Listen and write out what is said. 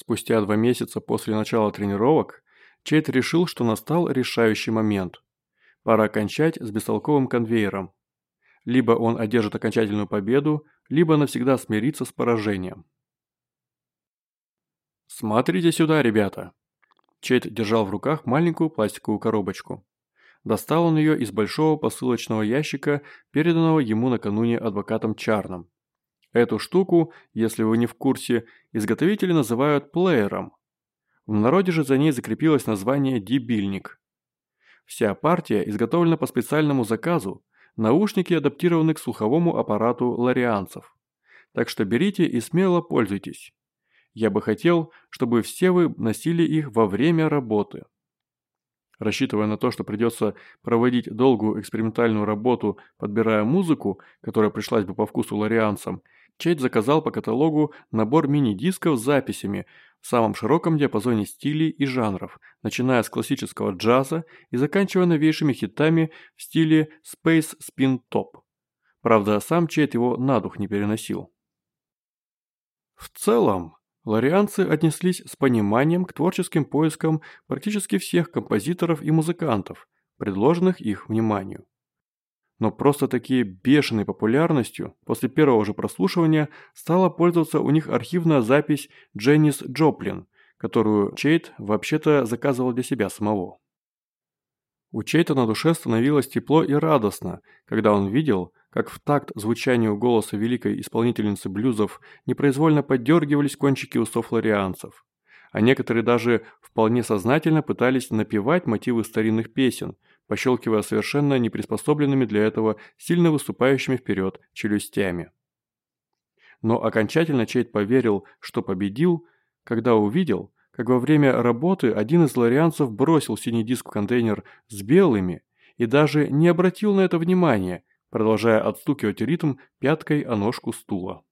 Спустя два месяца после начала тренировок Чейт решил, что настал решающий момент. Пора кончать с бестолковым конвейером. Либо он одержит окончательную победу, либо навсегда смирится с поражением. «Смотрите сюда, ребята!» Чейт держал в руках маленькую пластиковую коробочку. Достал он ее из большого посылочного ящика, переданного ему накануне адвокатом Чарном. Эту штуку, если вы не в курсе, изготовители называют плеером. В народе же за ней закрепилось название «дебильник». Вся партия изготовлена по специальному заказу, наушники адаптированы к слуховому аппарату ларианцев. Так что берите и смело пользуйтесь. Я бы хотел, чтобы все вы носили их во время работы. Рассчитывая на то, что придется проводить долгую экспериментальную работу, подбирая музыку, которая пришлась бы по вкусу ларианцам, Чейд заказал по каталогу набор мини-дисков с записями в самом широком диапазоне стилей и жанров, начиная с классического джаза и заканчивая новейшими хитами в стиле Space Spin Top. Правда, сам Чейд его на дух не переносил. В целом, ларианцы отнеслись с пониманием к творческим поискам практически всех композиторов и музыкантов, предложенных их вниманию но просто такие бешеной популярностью после первого же прослушивания стала пользоваться у них архивная запись Дженнис Джоплин, которую Чейт вообще-то заказывал для себя самого. У Чейта на душе становилось тепло и радостно, когда он видел, как в такт звучанию голоса великой исполнительницы блюзов непроизвольно поддергивались кончики усов ларианцев, а некоторые даже вполне сознательно пытались напевать мотивы старинных песен, пощелкивая совершенно неприспособленными для этого сильно выступающими вперед челюстями. Но окончательно Чейд поверил, что победил, когда увидел, как во время работы один из ларианцев бросил синий диск в контейнер с белыми и даже не обратил на это внимания, продолжая отстукивать ритм пяткой о ножку стула.